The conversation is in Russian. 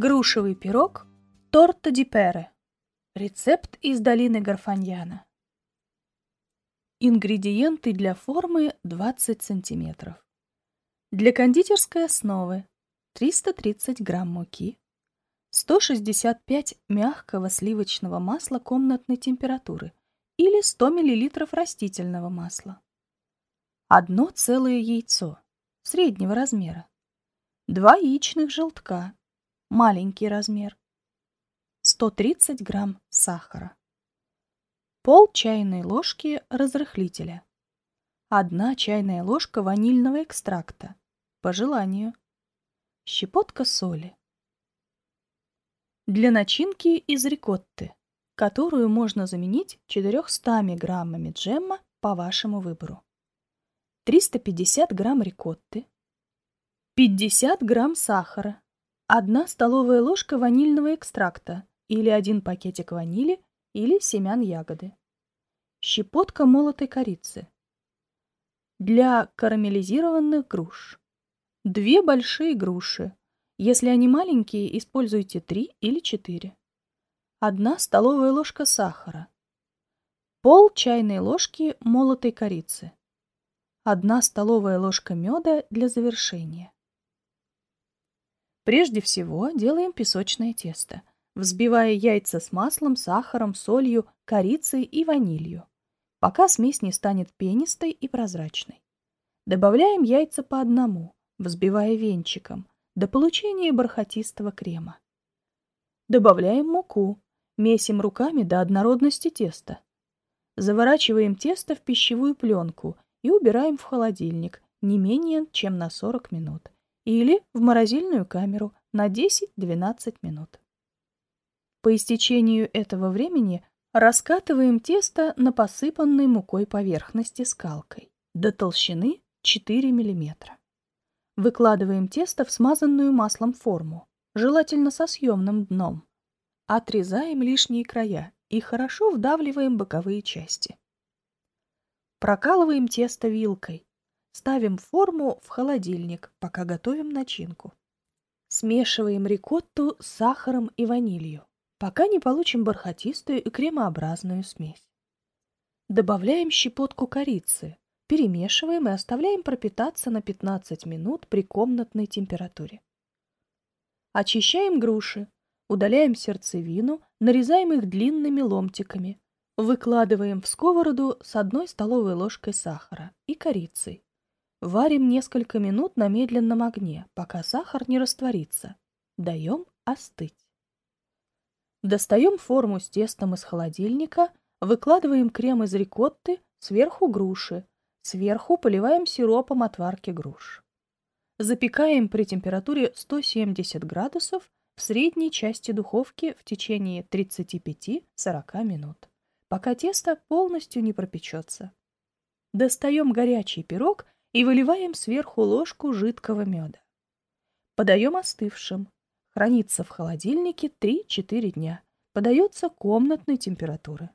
Грушевый пирог торта ди пере. Рецепт из долины Гарфаньяна. Ингредиенты для формы 20 сантиметров. Для кондитерской основы 330 грамм муки, 165 мягкого сливочного масла комнатной температуры или 100 миллилитров растительного масла. Одно целое яйцо среднего размера, два яичных желтка, маленький размер, 130 грамм сахара, пол чайной ложки разрыхлителя, одна чайная ложка ванильного экстракта, по желанию, щепотка соли. Для начинки из рикотты, которую можно заменить 400 граммами джемма по вашему выбору. 350 грамм рикотты, 50 грамм сахара, 1 столовая ложка ванильного экстракта или один пакетик ванили или семян ягоды, щепотка молотой корицы. Для карамелизированных груш. Две большие груши. Если они маленькие, используйте 3 или 4. Одна столовая ложка сахара. Пол чайной ложки молотой корицы. Одна столовая ложка меда для завершения. Прежде всего делаем песочное тесто, взбивая яйца с маслом, сахаром, солью, корицей и ванилью, пока смесь не станет пенистой и прозрачной. Добавляем яйца по одному, взбивая венчиком, до получения бархатистого крема. Добавляем муку, месим руками до однородности теста. Заворачиваем тесто в пищевую пленку и убираем в холодильник не менее чем на 40 минут или в морозильную камеру на 10-12 минут. По истечению этого времени раскатываем тесто на посыпанной мукой поверхности скалкой до толщины 4 мм. Выкладываем тесто в смазанную маслом форму, желательно со съемным дном. Отрезаем лишние края и хорошо вдавливаем боковые части. Прокалываем тесто вилкой, Ставим форму в холодильник, пока готовим начинку. Смешиваем рикотту с сахаром и ванилью, пока не получим бархатистую и кремообразную смесь. Добавляем щепотку корицы, перемешиваем и оставляем пропитаться на 15 минут при комнатной температуре. Очищаем груши, удаляем сердцевину, нарезаем их длинными ломтиками, выкладываем в сковороду с одной столовой ложкой сахара и корицей. Варим несколько минут на медленном огне, пока сахар не растворится. Даем остыть. Достаем форму с тестом из холодильника, выкладываем крем из рикотты, сверху груши, сверху поливаем сиропом от варки груш. Запекаем при температуре 170 градусов в средней части духовки в течение 35-40 минут, пока тесто полностью не пропечется. Достаем горячий пирог и выливаем сверху ложку жидкого меда. Подаем остывшим. Хранится в холодильнике 3-4 дня. Подается комнатной температуры.